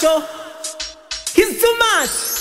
Oh. He's too much.